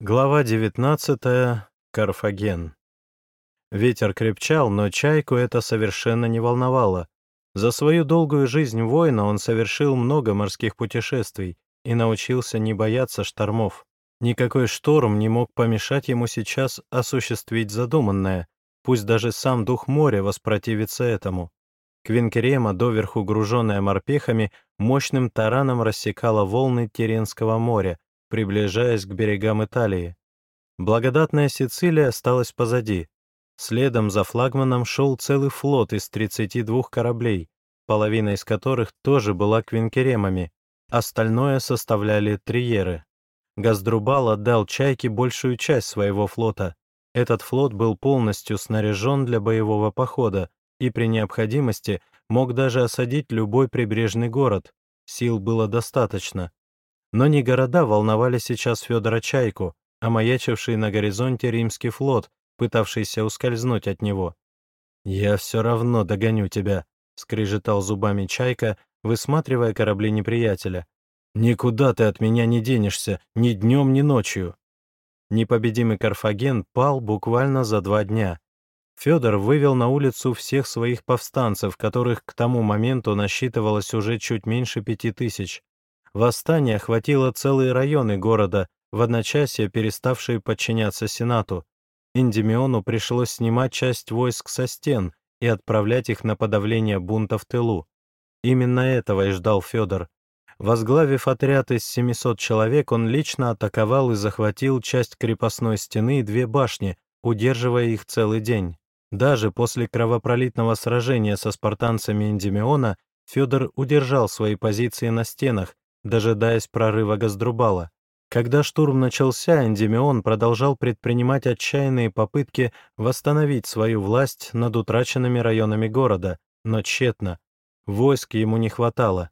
Глава 19. Карфаген. Ветер крепчал, но чайку это совершенно не волновало. За свою долгую жизнь воина он совершил много морских путешествий и научился не бояться штормов. Никакой шторм не мог помешать ему сейчас осуществить задуманное, пусть даже сам дух моря воспротивится этому. Квинкерема, доверху груженная морпехами, мощным тараном рассекала волны Теренского моря, приближаясь к берегам Италии. Благодатная Сицилия осталась позади. Следом за флагманом шел целый флот из 32 кораблей, половина из которых тоже была квинкеремами, остальное составляли триеры. Газдрубал отдал «Чайке» большую часть своего флота. Этот флот был полностью снаряжен для боевого похода и при необходимости мог даже осадить любой прибрежный город. Сил было достаточно. Но не города волновали сейчас Федора Чайку, а маячивший на горизонте римский флот, пытавшийся ускользнуть от него. «Я все равно догоню тебя», — скрежетал зубами Чайка, высматривая корабли неприятеля. «Никуда ты от меня не денешься, ни днем, ни ночью». Непобедимый Карфаген пал буквально за два дня. Федор вывел на улицу всех своих повстанцев, которых к тому моменту насчитывалось уже чуть меньше пяти тысяч. Восстание охватило целые районы города, в одночасье переставшие подчиняться Сенату. Индимиону пришлось снимать часть войск со стен и отправлять их на подавление бунта в тылу. Именно этого и ждал Федор. Возглавив отряд из 700 человек, он лично атаковал и захватил часть крепостной стены и две башни, удерживая их целый день. Даже после кровопролитного сражения со спартанцами Индимиона Федор удержал свои позиции на стенах, дожидаясь прорыва Газдрубала. Когда штурм начался, Эндемион продолжал предпринимать отчаянные попытки восстановить свою власть над утраченными районами города, но тщетно. Войск ему не хватало.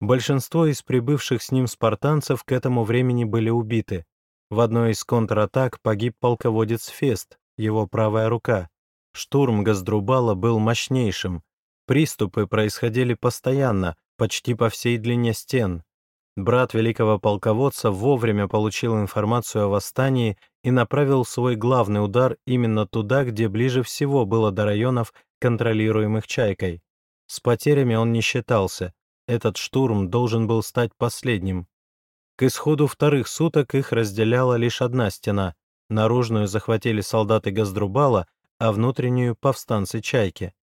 Большинство из прибывших с ним спартанцев к этому времени были убиты. В одной из контратак погиб полководец Фест, его правая рука. Штурм Газдрубала был мощнейшим. Приступы происходили постоянно, почти по всей длине стен, Брат великого полководца вовремя получил информацию о восстании и направил свой главный удар именно туда, где ближе всего было до районов, контролируемых Чайкой. С потерями он не считался. Этот штурм должен был стать последним. К исходу вторых суток их разделяла лишь одна стена. Наружную захватили солдаты Газдрубала, а внутреннюю — повстанцы Чайки.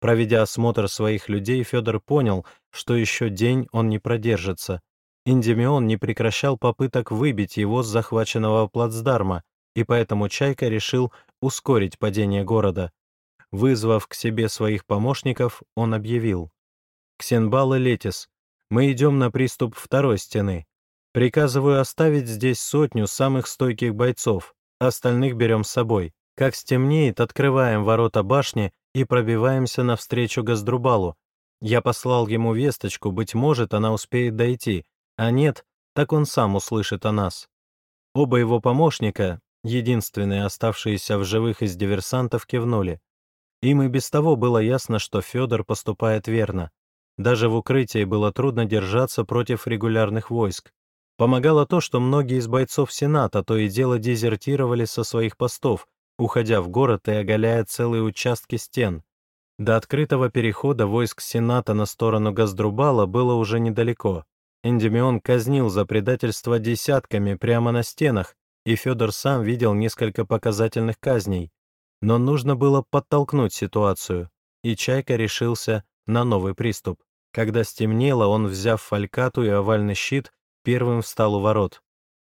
Проведя осмотр своих людей, Федор понял, что еще день он не продержится. Индимион не прекращал попыток выбить его с захваченного плацдарма, и поэтому Чайка решил ускорить падение города. Вызвав к себе своих помощников, он объявил. «Ксенбал и Летис, мы идем на приступ второй стены. Приказываю оставить здесь сотню самых стойких бойцов, остальных берем с собой. Как стемнеет, открываем ворота башни и пробиваемся навстречу Газдрубалу. Я послал ему весточку, быть может, она успеет дойти, а нет, так он сам услышит о нас. Оба его помощника, единственные оставшиеся в живых из диверсантов, кивнули. Им и без того было ясно, что Федор поступает верно. Даже в укрытии было трудно держаться против регулярных войск. Помогало то, что многие из бойцов Сената то и дело дезертировали со своих постов, уходя в город и оголяя целые участки стен. До открытого перехода войск Сената на сторону Газдрубала было уже недалеко. Эндемион казнил за предательство десятками прямо на стенах, и Федор сам видел несколько показательных казней. Но нужно было подтолкнуть ситуацию, и Чайка решился на новый приступ. Когда стемнело, он, взяв фалькату и овальный щит, первым встал у ворот.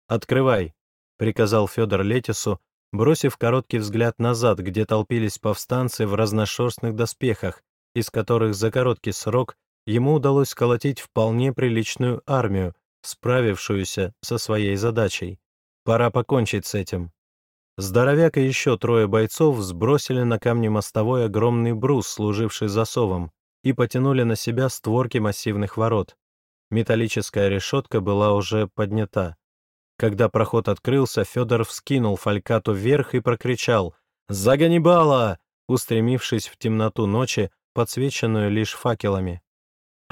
«Открывай», — приказал Федор Летису, бросив короткий взгляд назад, где толпились повстанцы в разношерстных доспехах, из которых за короткий срок ему удалось сколотить вполне приличную армию, справившуюся со своей задачей. Пора покончить с этим. Здоровяк и еще трое бойцов сбросили на камни мостовой огромный брус, служивший засовом, и потянули на себя створки массивных ворот. Металлическая решетка была уже поднята. Когда проход открылся, Федор вскинул фалькату вверх и прокричал «За Ганнибала!», устремившись в темноту ночи, подсвеченную лишь факелами.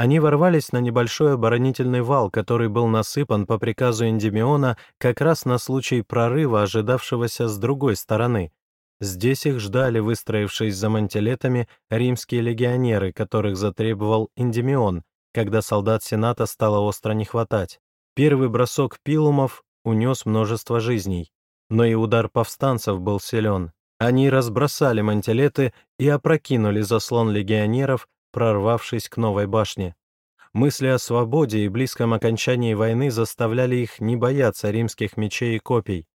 Они ворвались на небольшой оборонительный вал, который был насыпан по приказу Эндемиона как раз на случай прорыва, ожидавшегося с другой стороны. Здесь их ждали, выстроившись за мантилетами, римские легионеры, которых затребовал Эндемион, когда солдат Сената стало остро не хватать. Первый бросок пилумов унес множество жизней, но и удар повстанцев был силен. Они разбросали мантилеты и опрокинули заслон легионеров, прорвавшись к новой башне. Мысли о свободе и близком окончании войны заставляли их не бояться римских мечей и копий.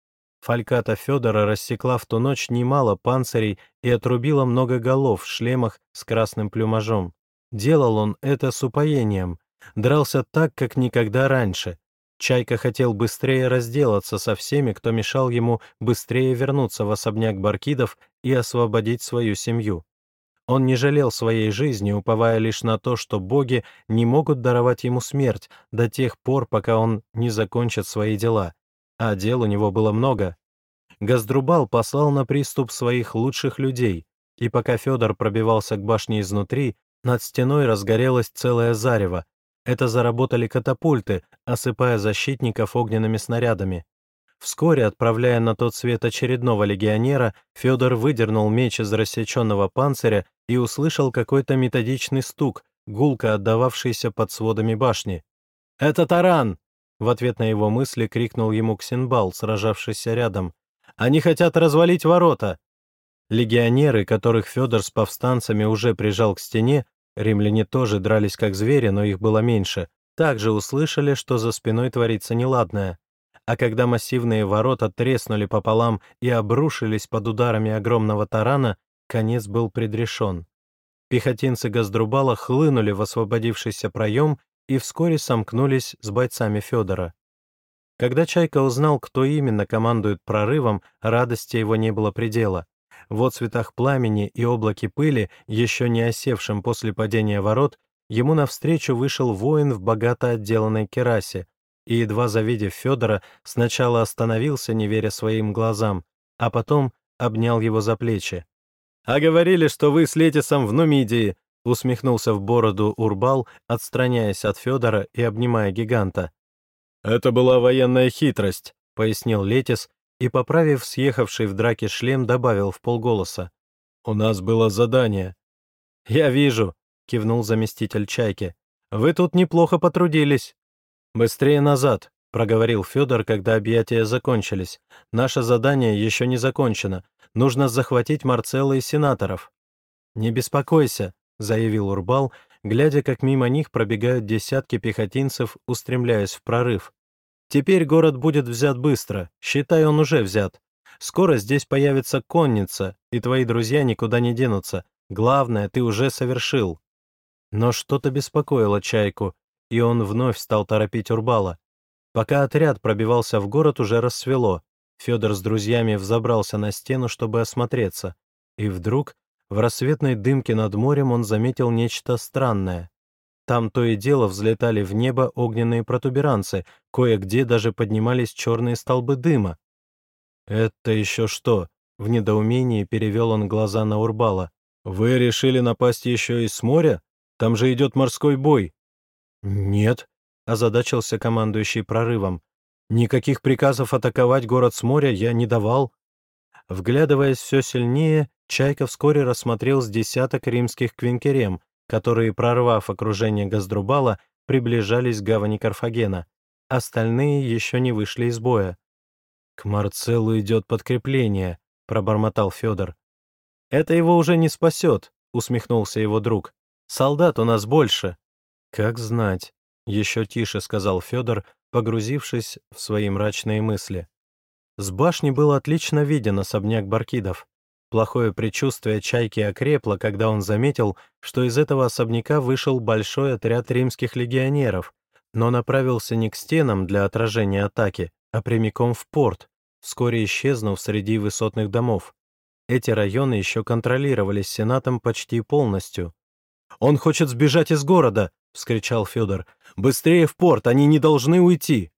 Фальката Федора рассекла в ту ночь немало панцирей и отрубила много голов в шлемах с красным плюмажом. Делал он это с упоением, дрался так, как никогда раньше. Чайка хотел быстрее разделаться со всеми, кто мешал ему быстрее вернуться в особняк Баркидов и освободить свою семью. Он не жалел своей жизни, уповая лишь на то, что боги не могут даровать ему смерть до тех пор, пока он не закончит свои дела. А дел у него было много. Газдрубал послал на приступ своих лучших людей, и пока Федор пробивался к башне изнутри, над стеной разгорелось целое зарево. Это заработали катапульты, осыпая защитников огненными снарядами. Вскоре, отправляя на тот свет очередного легионера, Федор выдернул меч из рассеченного панциря и услышал какой-то методичный стук, гулко отдававшийся под сводами башни. «Это таран!» — в ответ на его мысли крикнул ему Ксенбал, сражавшийся рядом. «Они хотят развалить ворота!» Легионеры, которых Федор с повстанцами уже прижал к стене, Римляне тоже дрались как звери, но их было меньше. Также услышали, что за спиной творится неладное. А когда массивные ворота треснули пополам и обрушились под ударами огромного тарана, конец был предрешен. Пехотинцы Газдрубала хлынули в освободившийся проем и вскоре сомкнулись с бойцами Федора. Когда Чайка узнал, кто именно командует прорывом, радости его не было предела. В отцветах пламени и облаке пыли, еще не осевшем после падения ворот, ему навстречу вышел воин в богато отделанной керасе, и, едва завидев Федора, сначала остановился, не веря своим глазам, а потом обнял его за плечи. «А говорили, что вы с Летисом в Нумидии!» усмехнулся в бороду Урбал, отстраняясь от Федора и обнимая гиганта. «Это была военная хитрость», — пояснил Летис, и, поправив съехавший в драке шлем, добавил в полголоса. «У нас было задание». «Я вижу», — кивнул заместитель Чайки. «Вы тут неплохо потрудились». «Быстрее назад», — проговорил Федор, когда объятия закончились. «Наше задание еще не закончено. Нужно захватить Марцелла и сенаторов». «Не беспокойся», — заявил Урбал, глядя, как мимо них пробегают десятки пехотинцев, устремляясь в прорыв. Теперь город будет взят быстро, считай, он уже взят. Скоро здесь появится конница, и твои друзья никуда не денутся. Главное, ты уже совершил». Но что-то беспокоило Чайку, и он вновь стал торопить Урбала. Пока отряд пробивался в город, уже рассвело. Федор с друзьями взобрался на стену, чтобы осмотреться. И вдруг, в рассветной дымке над морем, он заметил нечто странное. Там то и дело взлетали в небо огненные протуберанцы, кое-где даже поднимались черные столбы дыма. «Это еще что?» — в недоумении перевел он глаза на Урбала. «Вы решили напасть еще и с моря? Там же идет морской бой». «Нет», — озадачился командующий прорывом. «Никаких приказов атаковать город с моря я не давал». Вглядываясь все сильнее, Чайка вскоре рассмотрел с десяток римских квинкерем, которые, прорвав окружение Газдрубала, приближались к гавани Карфагена. Остальные еще не вышли из боя. «К Марцеллу идет подкрепление», — пробормотал Федор. «Это его уже не спасет», — усмехнулся его друг. «Солдат у нас больше». «Как знать», — еще тише сказал Федор, погрузившись в свои мрачные мысли. С башни был отлично виден особняк Баркидов. Плохое предчувствие Чайки окрепло, когда он заметил, что из этого особняка вышел большой отряд римских легионеров, но направился не к стенам для отражения атаки, а прямиком в порт, вскоре исчезнув среди высотных домов. Эти районы еще контролировались Сенатом почти полностью. «Он хочет сбежать из города!» — вскричал Федор. «Быстрее в порт! Они не должны уйти!»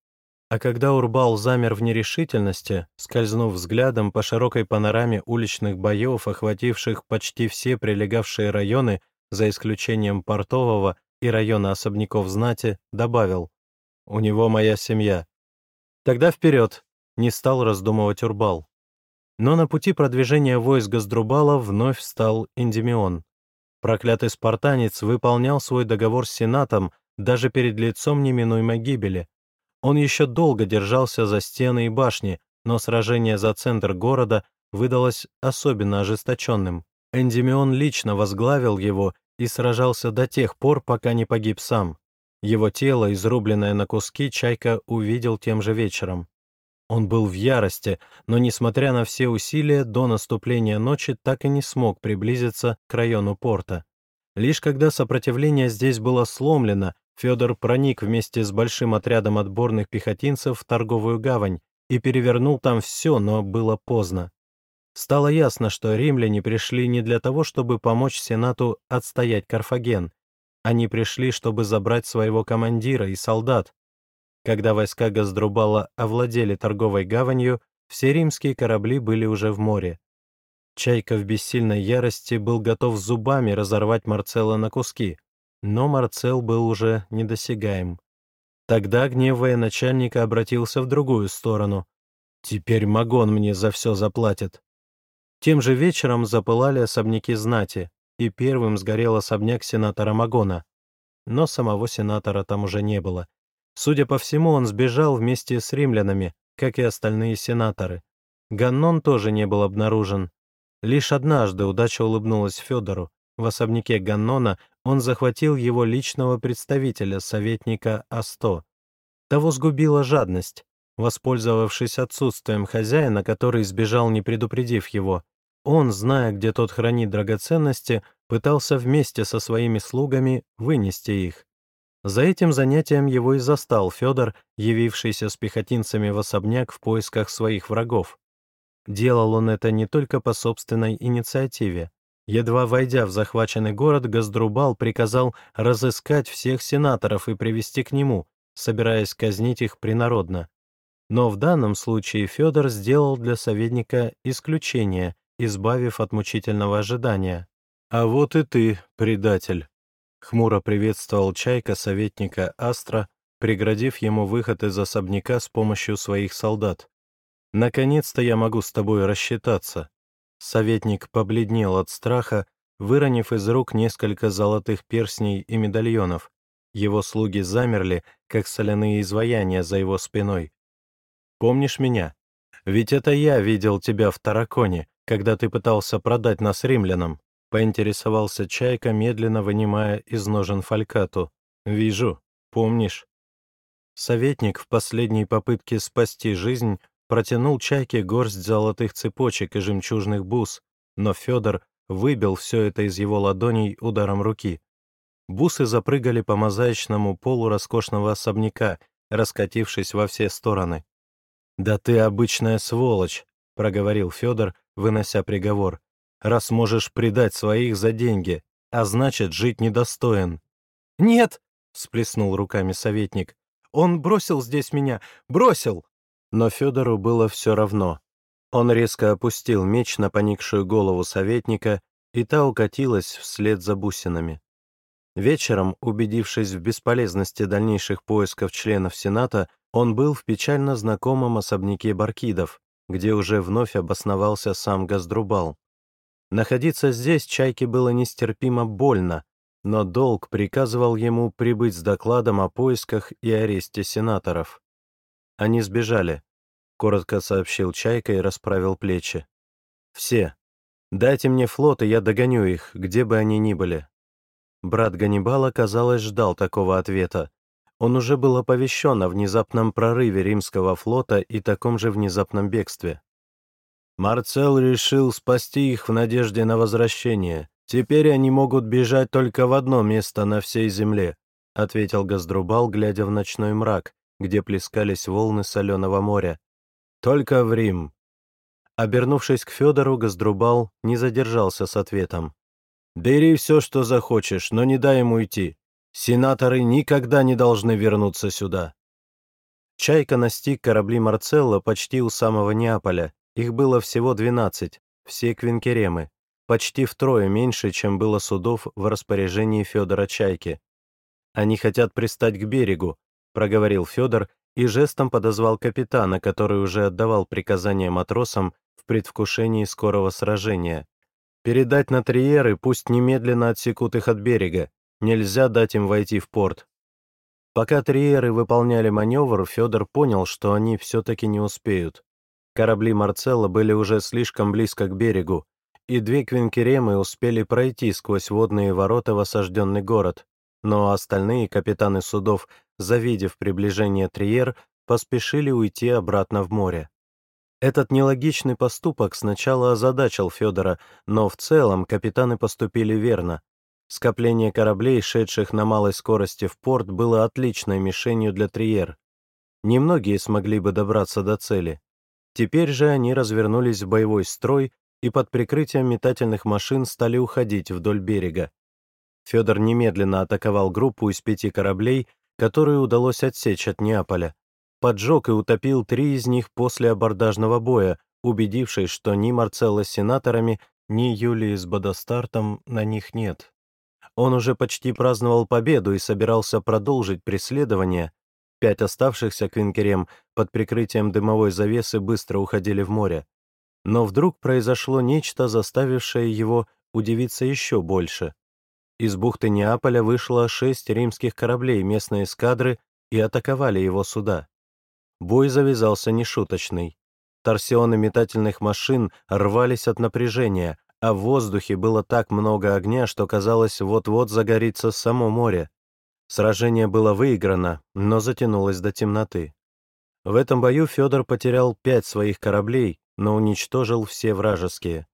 А когда Урбал замер в нерешительности, скользнув взглядом по широкой панораме уличных боев, охвативших почти все прилегавшие районы, за исключением портового, и района особняков знати, добавил «У него моя семья». «Тогда вперед!» — не стал раздумывать Урбал. Но на пути продвижения войск Газдрубала вновь встал Эндемион. Проклятый спартанец выполнял свой договор с Сенатом даже перед лицом неминуемой гибели. Он еще долго держался за стены и башни, но сражение за центр города выдалось особенно ожесточенным. Эндемион лично возглавил его и сражался до тех пор, пока не погиб сам. Его тело, изрубленное на куски, Чайка увидел тем же вечером. Он был в ярости, но, несмотря на все усилия, до наступления ночи так и не смог приблизиться к району порта. Лишь когда сопротивление здесь было сломлено, Федор проник вместе с большим отрядом отборных пехотинцев в торговую гавань и перевернул там все, но было поздно. Стало ясно, что римляне пришли не для того, чтобы помочь Сенату отстоять Карфаген. Они пришли, чтобы забрать своего командира и солдат, когда войска Газдрубала овладели торговой гаванью, все римские корабли были уже в море. Чайка в бессильной ярости был готов зубами разорвать Марцела на куски, но Марцел был уже недосягаем. Тогда гнев военачальника обратился в другую сторону. «Теперь Магон мне за все заплатит». Тем же вечером запылали особняки знати, и первым сгорел особняк сенатора Магона. Но самого сенатора там уже не было. Судя по всему, он сбежал вместе с римлянами, как и остальные сенаторы. Ганнон тоже не был обнаружен. Лишь однажды удача улыбнулась Федору. В особняке Ганнона он захватил его личного представителя, советника Асто. Того сгубила жадность. Воспользовавшись отсутствием хозяина, который сбежал, не предупредив его, он, зная, где тот хранит драгоценности, пытался вместе со своими слугами вынести их. За этим занятием его и застал Федор, явившийся с пехотинцами в особняк в поисках своих врагов. Делал он это не только по собственной инициативе. Едва войдя в захваченный город, Газдрубал приказал разыскать всех сенаторов и привести к нему, собираясь казнить их принародно. Но в данном случае Федор сделал для советника исключение, избавив от мучительного ожидания. «А вот и ты, предатель», Хмуро приветствовал Чайка советника Астра, преградив ему выход из особняка с помощью своих солдат. «Наконец-то я могу с тобой рассчитаться». Советник побледнел от страха, выронив из рук несколько золотых перстней и медальонов. Его слуги замерли, как соляные изваяния за его спиной. «Помнишь меня? Ведь это я видел тебя в Тараконе, когда ты пытался продать нас римлянам. — поинтересовался Чайка, медленно вынимая из ножен фалькату. «Вижу. Помнишь?» Советник в последней попытке спасти жизнь протянул Чайке горсть золотых цепочек и жемчужных бус, но Федор выбил все это из его ладоней ударом руки. Бусы запрыгали по мозаичному полу роскошного особняка, раскатившись во все стороны. «Да ты обычная сволочь», — проговорил Федор, вынося приговор раз можешь предать своих за деньги, а значит, жить недостоин». «Нет!» — всплеснул руками советник. «Он бросил здесь меня! Бросил!» Но Федору было все равно. Он резко опустил меч на поникшую голову советника, и та укатилась вслед за бусинами. Вечером, убедившись в бесполезности дальнейших поисков членов Сената, он был в печально знакомом особняке Баркидов, где уже вновь обосновался сам Газдрубал. Находиться здесь Чайке было нестерпимо больно, но долг приказывал ему прибыть с докладом о поисках и аресте сенаторов. Они сбежали, — коротко сообщил Чайка и расправил плечи. «Все. Дайте мне флот, и я догоню их, где бы они ни были». Брат Ганнибала, казалось, ждал такого ответа. Он уже был оповещен о внезапном прорыве римского флота и таком же внезапном бегстве. Марцел решил спасти их в надежде на возвращение. Теперь они могут бежать только в одно место на всей земле, ответил Газдрубал, глядя в ночной мрак, где плескались волны соленого моря. Только в Рим. Обернувшись к Федору, Газдрубал не задержался с ответом. «Бери все, что захочешь, но не дай ему уйти. Сенаторы никогда не должны вернуться сюда». Чайка настиг корабли Марцелла почти у самого Неаполя, их было всего 12, все квинкеремы, почти втрое меньше, чем было судов в распоряжении Федора Чайки. Они хотят пристать к берегу, проговорил Федор и жестом подозвал капитана, который уже отдавал приказания матросам в предвкушении скорого сражения. «Передать на триеры, пусть немедленно отсекут их от берега. Нельзя дать им войти в порт». Пока триеры выполняли маневр, Федор понял, что они все-таки не успеют. Корабли Марцелла были уже слишком близко к берегу, и две квинкеремы успели пройти сквозь водные ворота в осажденный город, но остальные капитаны судов, завидев приближение Триер, поспешили уйти обратно в море. Этот нелогичный поступок сначала озадачил Федора, но в целом капитаны поступили верно. Скопление кораблей, шедших на малой скорости в порт, было отличной мишенью для Триер. Немногие смогли бы добраться до цели. Теперь же они развернулись в боевой строй и под прикрытием метательных машин стали уходить вдоль берега. Федор немедленно атаковал группу из пяти кораблей, которые удалось отсечь от Неаполя. Поджег и утопил три из них после абордажного боя, убедившись, что ни Марцелла с сенаторами, ни Юлии с Бодостартом на них нет. Он уже почти праздновал победу и собирался продолжить преследование. Пять оставшихся квинкерем под прикрытием дымовой завесы быстро уходили в море. Но вдруг произошло нечто, заставившее его удивиться еще больше. Из бухты Неаполя вышло шесть римских кораблей местной эскадры и атаковали его суда. Бой завязался нешуточный. Торсионы метательных машин рвались от напряжения, а в воздухе было так много огня, что казалось, вот-вот загорится само море. Сражение было выиграно, но затянулось до темноты. В этом бою Федор потерял пять своих кораблей, но уничтожил все вражеские.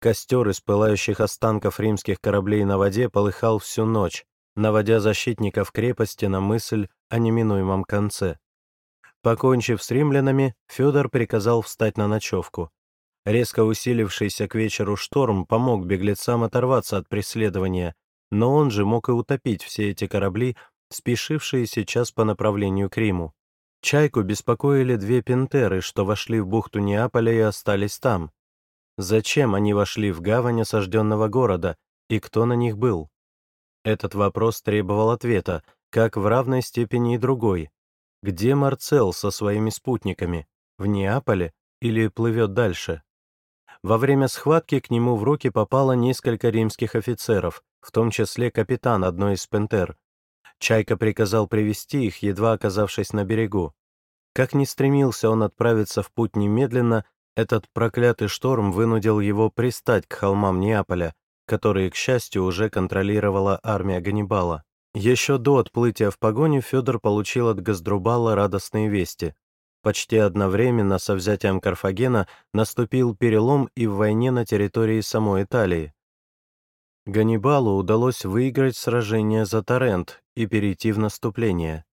Костер из пылающих останков римских кораблей на воде полыхал всю ночь, наводя защитников крепости на мысль о неминуемом конце. Покончив с римлянами, Федор приказал встать на ночевку. Резко усилившийся к вечеру шторм помог беглецам оторваться от преследования, но он же мог и утопить все эти корабли, спешившие сейчас по направлению к Риму. Чайку беспокоили две пентеры, что вошли в бухту Неаполя и остались там. Зачем они вошли в гавань осажденного города, и кто на них был? Этот вопрос требовал ответа, как в равной степени и другой. Где Марцел со своими спутниками? В Неаполе или плывет дальше? Во время схватки к нему в руки попало несколько римских офицеров, в том числе капитан одной из пентер. Чайка приказал привести их, едва оказавшись на берегу. Как ни стремился он отправиться в путь немедленно, этот проклятый шторм вынудил его пристать к холмам Неаполя, которые, к счастью, уже контролировала армия Ганнибала. Еще до отплытия в погоню Федор получил от Газдрубала радостные вести. Почти одновременно со взятием Карфагена наступил перелом и в войне на территории самой Италии. Ганнибалу удалось выиграть сражение за Торрент и перейти в наступление.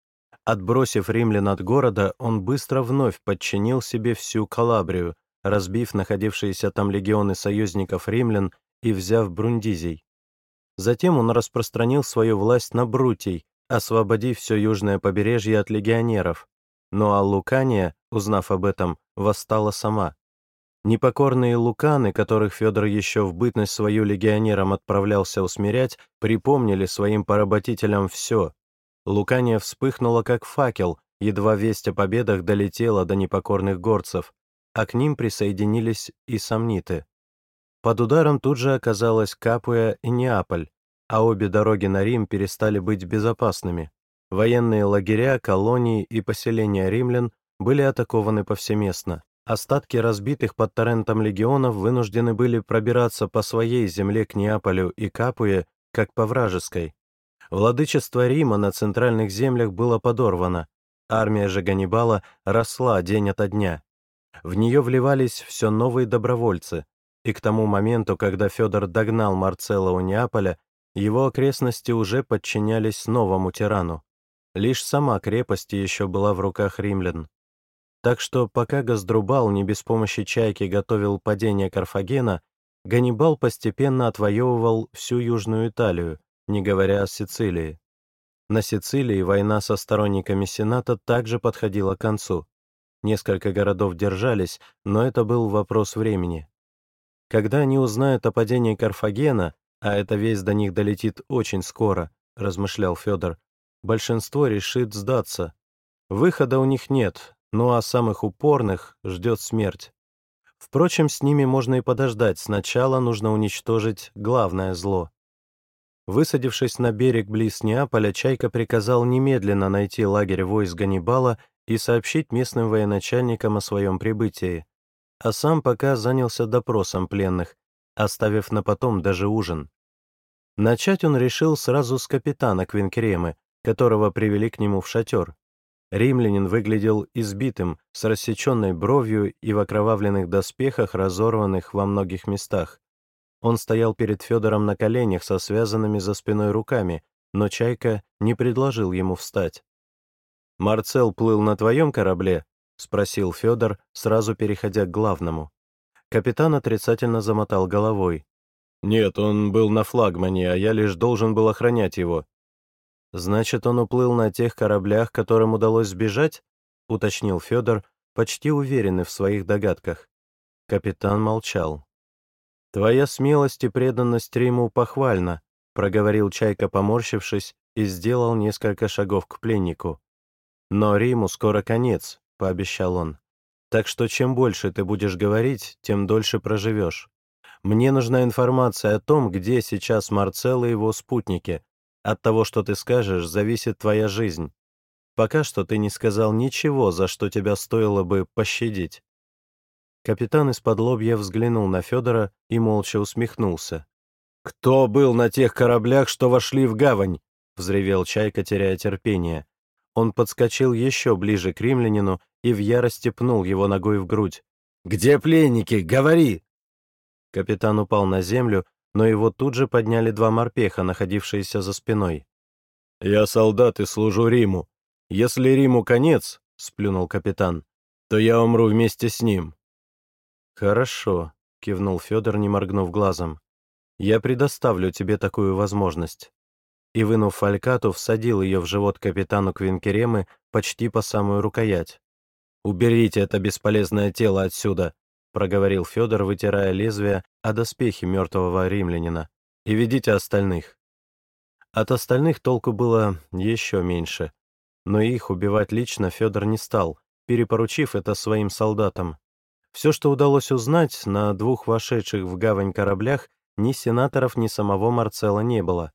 Отбросив римлян от города, он быстро вновь подчинил себе всю Калабрию, разбив находившиеся там легионы союзников римлян и взяв Брундизий. Затем он распространил свою власть на Брутий, освободив все южное побережье от легионеров. Ну а Лукания, узнав об этом, восстала сама. Непокорные луканы, которых Федор еще в бытность свою легионерам отправлялся усмирять, припомнили своим поработителям все. Лукания вспыхнула как факел, едва весть о победах долетела до непокорных горцев, а к ним присоединились и сомниты. Под ударом тут же оказалась Капуя и Неаполь, а обе дороги на Рим перестали быть безопасными. Военные лагеря, колонии и поселения римлян были атакованы повсеместно. Остатки разбитых под Торрентом легионов вынуждены были пробираться по своей земле к Неаполю и Капуе, как по вражеской. Владычество Рима на центральных землях было подорвано, армия же Ганнибала росла день ото дня. В нее вливались все новые добровольцы, и к тому моменту, когда Федор догнал Марцелла у Неаполя, его окрестности уже подчинялись новому тирану. Лишь сама крепость еще была в руках римлян. Так что пока Газдрубал не без помощи чайки готовил падение Карфагена, Ганнибал постепенно отвоевывал всю Южную Италию, не говоря о Сицилии. На Сицилии война со сторонниками Сената также подходила к концу. Несколько городов держались, но это был вопрос времени. Когда они узнают о падении Карфагена, а эта весть до них долетит очень скоро, размышлял Федор, большинство решит сдаться. Выхода у них нет, ну а самых упорных ждет смерть. Впрочем, с ними можно и подождать, сначала нужно уничтожить главное зло. Высадившись на берег близ Неаполя, Чайка приказал немедленно найти лагерь войск Ганнибала и сообщить местным военачальникам о своем прибытии, а сам пока занялся допросом пленных, оставив на потом даже ужин. Начать он решил сразу с капитана Квинкеремы, которого привели к нему в шатер. Римлянин выглядел избитым, с рассеченной бровью и в окровавленных доспехах, разорванных во многих местах. Он стоял перед Федором на коленях со связанными за спиной руками, но Чайка не предложил ему встать. «Марцел плыл на твоем корабле?» — спросил Федор, сразу переходя к главному. Капитан отрицательно замотал головой. «Нет, он был на флагмане, а я лишь должен был охранять его». «Значит, он уплыл на тех кораблях, которым удалось сбежать?» — уточнил Федор, почти уверенный в своих догадках. Капитан молчал. «Твоя смелость и преданность Риму похвальна», — проговорил Чайка, поморщившись, и сделал несколько шагов к пленнику. «Но Риму скоро конец», — пообещал он. «Так что чем больше ты будешь говорить, тем дольше проживешь. Мне нужна информация о том, где сейчас Марцел и его спутники. От того, что ты скажешь, зависит твоя жизнь. Пока что ты не сказал ничего, за что тебя стоило бы пощадить». Капитан из-под лобья взглянул на Федора и молча усмехнулся. «Кто был на тех кораблях, что вошли в гавань?» — взревел Чайка, теряя терпение. Он подскочил еще ближе к римлянину и в ярости пнул его ногой в грудь. «Где пленники? Говори!» Капитан упал на землю, но его тут же подняли два морпеха, находившиеся за спиной. «Я солдат и служу Риму. Если Риму конец, — сплюнул капитан, — то я умру вместе с ним. «Хорошо», — кивнул Федор, не моргнув глазом. «Я предоставлю тебе такую возможность». И, вынув фалькату, всадил ее в живот капитану Квинкеремы почти по самую рукоять. «Уберите это бесполезное тело отсюда», — проговорил Федор, вытирая лезвие о доспехи мертвого римлянина. «И ведите остальных». От остальных толку было еще меньше, но их убивать лично Федор не стал, перепоручив это своим солдатам. Все, что удалось узнать, на двух вошедших в гавань кораблях ни сенаторов, ни самого Марцела не было.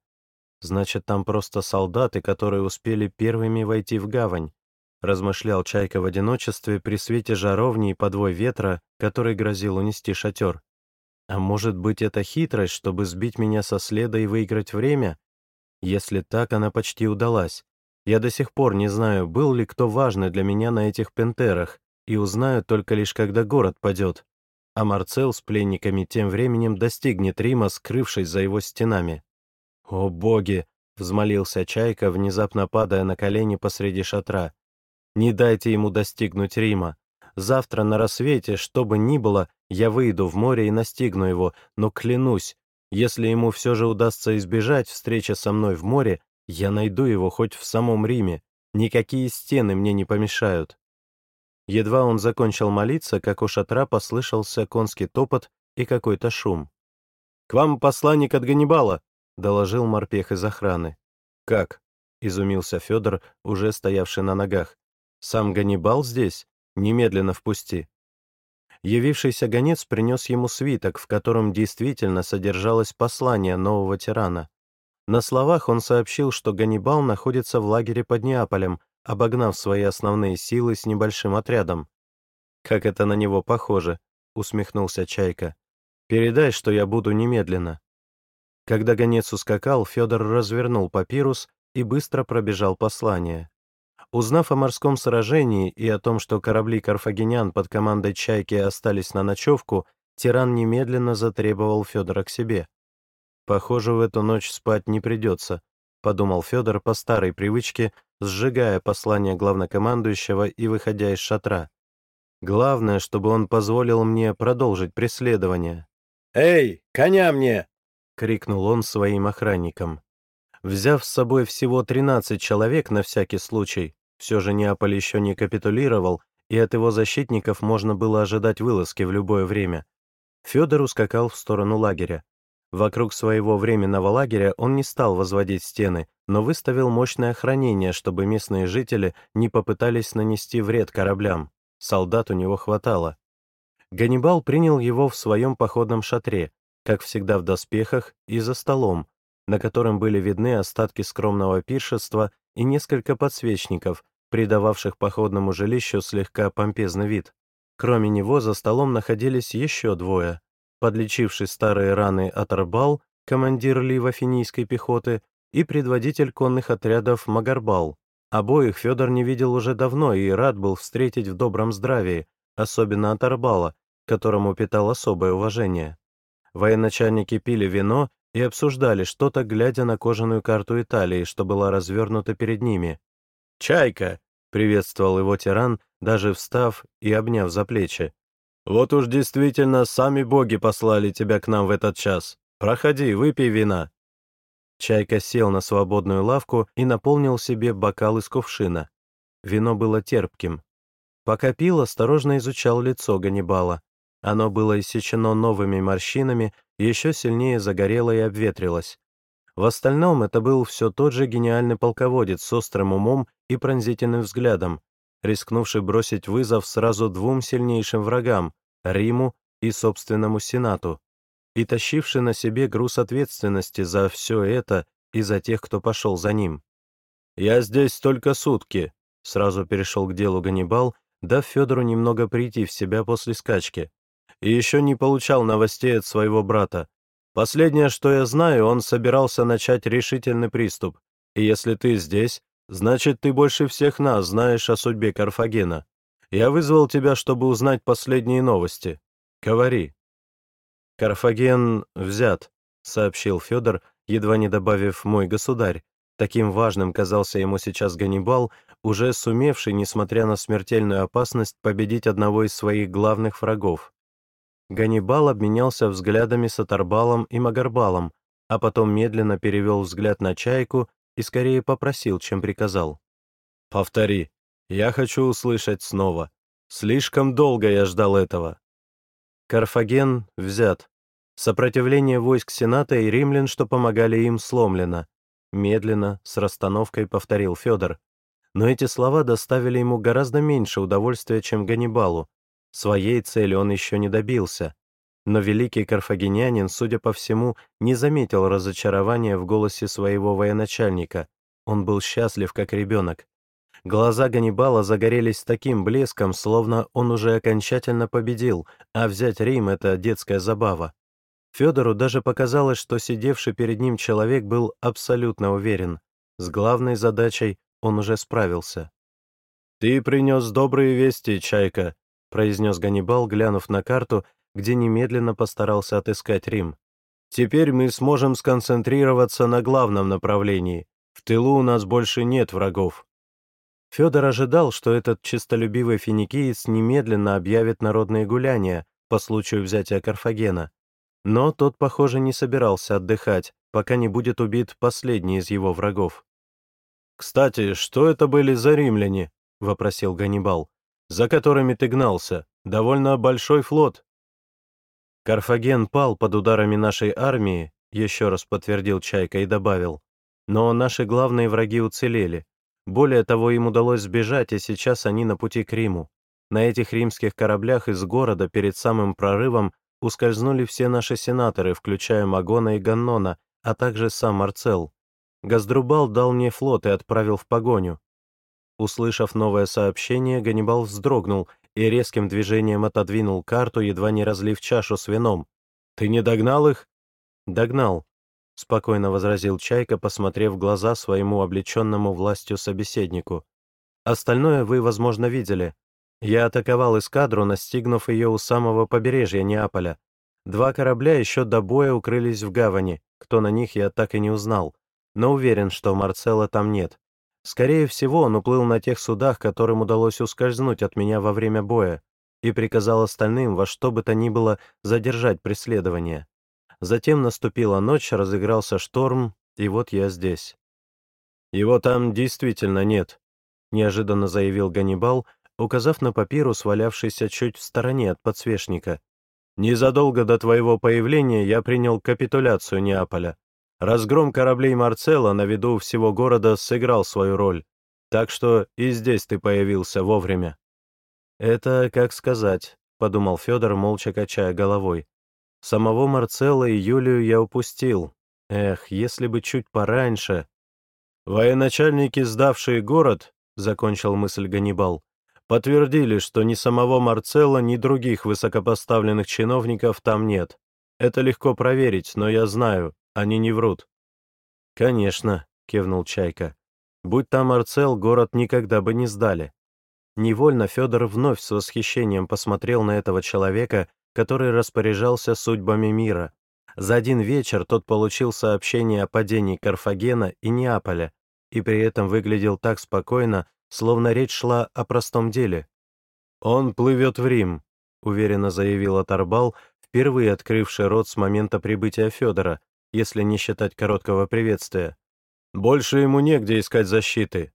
Значит, там просто солдаты, которые успели первыми войти в гавань, размышлял Чайка в одиночестве при свете жаровни и подвой ветра, который грозил унести шатер. А может быть, это хитрость, чтобы сбить меня со следа и выиграть время? Если так, она почти удалась. Я до сих пор не знаю, был ли кто важный для меня на этих пентерах, и узнают только лишь когда город падет, а Марцел с пленниками тем временем достигнет Рима, скрывшись за его стенами. «О боги!» — взмолился Чайка, внезапно падая на колени посреди шатра. «Не дайте ему достигнуть Рима. Завтра на рассвете, что бы ни было, я выйду в море и настигну его, но клянусь, если ему все же удастся избежать встречи со мной в море, я найду его хоть в самом Риме. Никакие стены мне не помешают». Едва он закончил молиться, как у шатра послышался конский топот и какой-то шум. «К вам посланник от Ганнибала!» — доложил морпех из охраны. «Как?» — изумился Федор, уже стоявший на ногах. «Сам Ганнибал здесь? Немедленно впусти!» Явившийся гонец принес ему свиток, в котором действительно содержалось послание нового тирана. На словах он сообщил, что Ганнибал находится в лагере под Неаполем, обогнав свои основные силы с небольшим отрядом. «Как это на него похоже», — усмехнулся Чайка. «Передай, что я буду немедленно». Когда гонец ускакал, Федор развернул папирус и быстро пробежал послание. Узнав о морском сражении и о том, что корабли карфагенян под командой «Чайки» остались на ночевку, тиран немедленно затребовал Федора к себе. «Похоже, в эту ночь спать не придется», — подумал Федор по старой привычке, сжигая послание главнокомандующего и выходя из шатра. Главное, чтобы он позволил мне продолжить преследование. «Эй, коня мне!» — крикнул он своим охранникам. Взяв с собой всего 13 человек на всякий случай, все же Неаполь еще не капитулировал, и от его защитников можно было ожидать вылазки в любое время. Федор ускакал в сторону лагеря. Вокруг своего временного лагеря он не стал возводить стены, но выставил мощное охранение, чтобы местные жители не попытались нанести вред кораблям. Солдат у него хватало. Ганнибал принял его в своем походном шатре, как всегда в доспехах и за столом, на котором были видны остатки скромного пиршества и несколько подсвечников, придававших походному жилищу слегка помпезный вид. Кроме него за столом находились еще двое. Подлечивший старые раны Атарбал, командир Лива финийской пехоты, и предводитель конных отрядов Магарбал. Обоих Федор не видел уже давно и рад был встретить в добром здравии, особенно Атарбала, которому питал особое уважение. Военачальники пили вино и обсуждали что-то, глядя на кожаную карту Италии, что была развернута перед ними. «Чайка!» — приветствовал его тиран, даже встав и обняв за плечи. «Вот уж действительно сами боги послали тебя к нам в этот час. Проходи, выпей вина». Чайка сел на свободную лавку и наполнил себе бокал из кувшина. Вино было терпким. Пока пил, осторожно изучал лицо Ганнибала. Оно было иссечено новыми морщинами, еще сильнее загорело и обветрилось. В остальном это был все тот же гениальный полководец с острым умом и пронзительным взглядом, рискнувший бросить вызов сразу двум сильнейшим врагам — Риму и собственному Сенату, и тащивший на себе груз ответственности за все это и за тех, кто пошел за ним. «Я здесь только сутки», — сразу перешел к делу Ганнибал, дав Федору немного прийти в себя после скачки и еще не получал новостей от своего брата. Последнее, что я знаю, он собирался начать решительный приступ, и если ты здесь, значит, ты больше всех нас знаешь о судьбе Карфагена. Я вызвал тебя, чтобы узнать последние новости. Говори». «Карфаген взят», — сообщил Федор, едва не добавив «мой государь». Таким важным казался ему сейчас Ганнибал, уже сумевший, несмотря на смертельную опасность, победить одного из своих главных врагов. Ганнибал обменялся взглядами с Атарбалом и Магарбалом, а потом медленно перевел взгляд на Чайку и скорее попросил, чем приказал. «Повтори. Я хочу услышать снова. Слишком долго я ждал этого». Карфаген взят. Сопротивление войск Сената и римлян, что помогали им, сломлено. Медленно, с расстановкой повторил Федор. Но эти слова доставили ему гораздо меньше удовольствия, чем Ганнибалу, Своей цели он еще не добился, но великий карфагенянин, судя по всему, не заметил разочарования в голосе своего военачальника. Он был счастлив, как ребенок. Глаза Ганнибала загорелись таким блеском, словно он уже окончательно победил, а взять Рим — это детская забава. Федору даже показалось, что сидевший перед ним человек был абсолютно уверен. С главной задачей он уже справился. «Ты принес добрые вести, Чайка», произнес Ганнибал, глянув на карту, где немедленно постарался отыскать Рим. «Теперь мы сможем сконцентрироваться на главном направлении. В тылу у нас больше нет врагов». Федор ожидал, что этот честолюбивый финикиец немедленно объявит народные гуляния по случаю взятия Карфагена. Но тот, похоже, не собирался отдыхать, пока не будет убит последний из его врагов. «Кстати, что это были за римляне?» — вопросил Ганнибал за которыми ты гнался. Довольно большой флот». «Карфаген пал под ударами нашей армии», еще раз подтвердил Чайка и добавил. «Но наши главные враги уцелели. Более того, им удалось сбежать, и сейчас они на пути к Риму. На этих римских кораблях из города перед самым прорывом ускользнули все наши сенаторы, включая Магона и Ганнона, а также сам Марцел. Газдрубал дал мне флот и отправил в погоню. Услышав новое сообщение, Ганнибал вздрогнул и резким движением отодвинул карту, едва не разлив чашу с вином. «Ты не догнал их?» «Догнал», — спокойно возразил Чайка, посмотрев в глаза своему облеченному властью собеседнику. «Остальное вы, возможно, видели. Я атаковал эскадру, настигнув ее у самого побережья Неаполя. Два корабля еще до боя укрылись в гавани, кто на них я так и не узнал, но уверен, что Марцела там нет. Скорее всего, он уплыл на тех судах, которым удалось ускользнуть от меня во время боя, и приказал остальным во что бы то ни было задержать преследование. Затем наступила ночь, разыгрался шторм, и вот я здесь. «Его там действительно нет», — неожиданно заявил Ганнибал, указав на папирус, валявшийся чуть в стороне от подсвечника. «Незадолго до твоего появления я принял капитуляцию Неаполя. Разгром кораблей Марцелла на виду всего города сыграл свою роль, так что и здесь ты появился вовремя». «Это как сказать», — подумал Федор, молча качая головой. «Самого Марцелла и Юлию я упустил. Эх, если бы чуть пораньше...» «Военачальники, сдавшие город», — закончил мысль Ганнибал, подтвердили, что ни самого Марцелла, ни других высокопоставленных чиновников там нет. Это легко проверить, но я знаю, они не врут». «Конечно», — кивнул Чайка. «Будь там Марцел, город никогда бы не сдали». Невольно Федор вновь с восхищением посмотрел на этого человека, который распоряжался судьбами мира. За один вечер тот получил сообщение о падении Карфагена и Неаполя, и при этом выглядел так спокойно, словно речь шла о простом деле. «Он плывет в Рим», — уверенно заявил Аторбал, впервые открывший рот с момента прибытия Федора, если не считать короткого приветствия. «Больше ему негде искать защиты».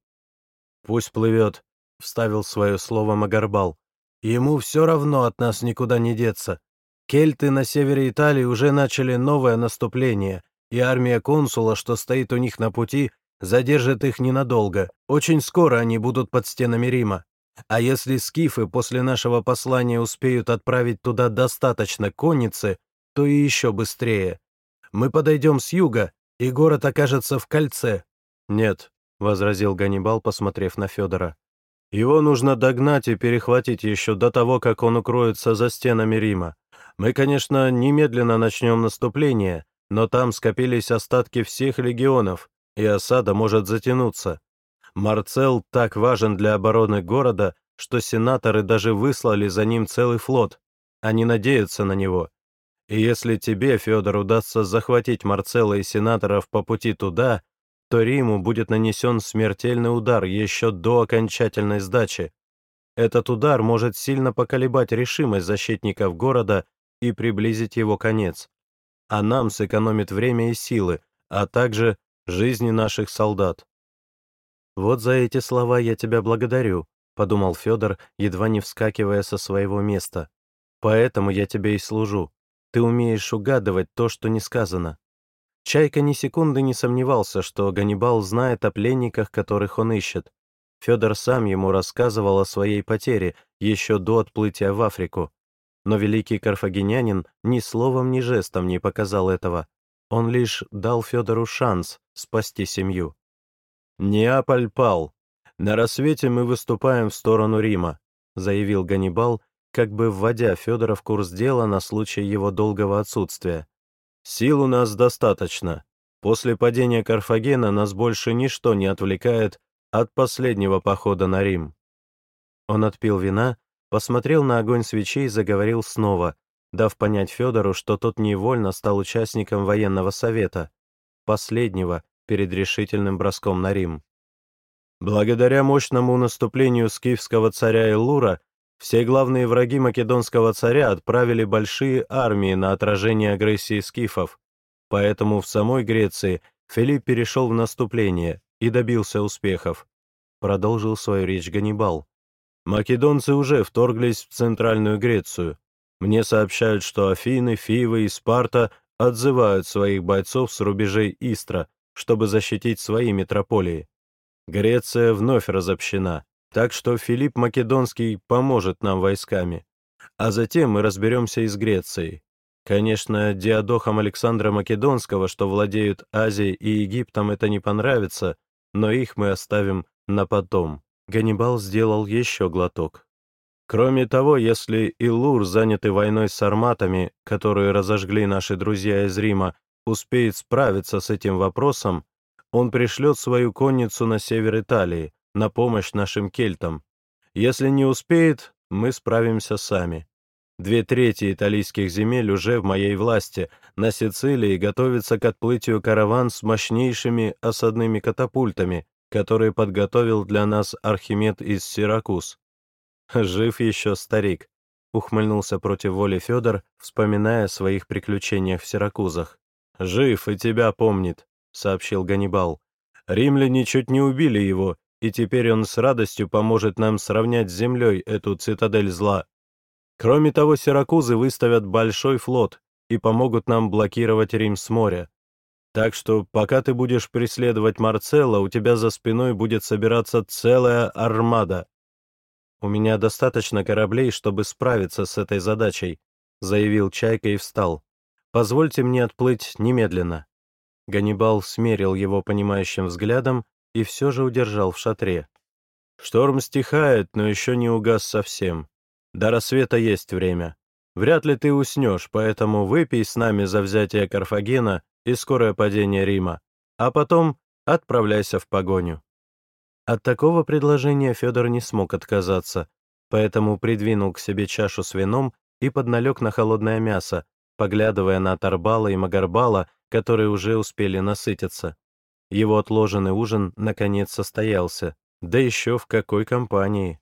«Пусть плывет», — вставил свое слово Магарбал. «Ему все равно от нас никуда не деться. Кельты на севере Италии уже начали новое наступление, и армия консула, что стоит у них на пути, задержит их ненадолго. Очень скоро они будут под стенами Рима. А если скифы после нашего послания успеют отправить туда достаточно конницы, то и еще быстрее. Мы подойдем с юга, и город окажется в кольце». «Нет», — возразил Ганнибал, посмотрев на Федора. «Его нужно догнать и перехватить еще до того, как он укроется за стенами Рима. Мы, конечно, немедленно начнем наступление, но там скопились остатки всех легионов, и осада может затянуться. Марцел так важен для обороны города, что сенаторы даже выслали за ним целый флот. Они надеются на него. И если тебе, Федор, удастся захватить Марцелла и сенаторов по пути туда, то Риму будет нанесен смертельный удар еще до окончательной сдачи. Этот удар может сильно поколебать решимость защитников города и приблизить его конец. А нам сэкономит время и силы, а также жизни наших солдат. «Вот за эти слова я тебя благодарю», — подумал Федор, едва не вскакивая со своего места. «Поэтому я тебе и служу. Ты умеешь угадывать то, что не сказано». Чайка ни секунды не сомневался, что Ганнибал знает о пленниках, которых он ищет. Федор сам ему рассказывал о своей потере еще до отплытия в Африку. Но великий карфагенянин ни словом, ни жестом не показал этого. Он лишь дал Федору шанс спасти семью. «Неаполь пал. На рассвете мы выступаем в сторону Рима», заявил Ганнибал, как бы вводя Федора в курс дела на случай его долгого отсутствия. «Сил у нас достаточно. После падения Карфагена нас больше ничто не отвлекает от последнего похода на Рим». Он отпил вина, посмотрел на огонь свечей и заговорил снова, дав понять Федору, что тот невольно стал участником военного совета, последнего, перед решительным броском на Рим. Благодаря мощному наступлению скифского царя Элура, все главные враги македонского царя отправили большие армии на отражение агрессии скифов, поэтому в самой Греции Филипп перешел в наступление и добился успехов. Продолжил свою речь Ганнибал. Македонцы уже вторглись в Центральную Грецию. Мне сообщают, что Афины, Фивы и Спарта отзывают своих бойцов с рубежей Истра, чтобы защитить свои метрополии. Греция вновь разобщена, так что Филипп Македонский поможет нам войсками. А затем мы разберемся и с Грецией. Конечно, диадохам Александра Македонского, что владеют Азией и Египтом, это не понравится, но их мы оставим на потом. Ганнибал сделал еще глоток. Кроме того, если Илур, занятый войной с сарматами, которую разожгли наши друзья из Рима, успеет справиться с этим вопросом, он пришлет свою конницу на север Италии, на помощь нашим кельтам. Если не успеет, мы справимся сами. Две трети итальянских земель уже в моей власти. На Сицилии готовится к отплытию караван с мощнейшими осадными катапультами, которые подготовил для нас Архимед из Сиракуз. Жив еще старик, ухмыльнулся против воли Федор, вспоминая о своих приключениях в Сиракузах. «Жив и тебя помнит», — сообщил Ганнибал. «Римляне чуть не убили его, и теперь он с радостью поможет нам сравнять с землей эту цитадель зла. Кроме того, сиракузы выставят большой флот и помогут нам блокировать Рим с моря. Так что, пока ты будешь преследовать Марцелла, у тебя за спиной будет собираться целая армада. У меня достаточно кораблей, чтобы справиться с этой задачей, заявил Чайка и встал. Позвольте мне отплыть немедленно. Ганнибал смерил его понимающим взглядом и все же удержал в шатре. Шторм стихает, но еще не угас совсем. До рассвета есть время. Вряд ли ты уснешь, поэтому выпей с нами за взятие Карфагена и скорое падение Рима, а потом отправляйся в погоню». От такого предложения Федор не смог отказаться, поэтому придвинул к себе чашу с вином и подналег на холодное мясо, поглядывая на Тарбала и Магарбала, которые уже успели насытиться. Его отложенный ужин, наконец, состоялся. Да еще в какой компании.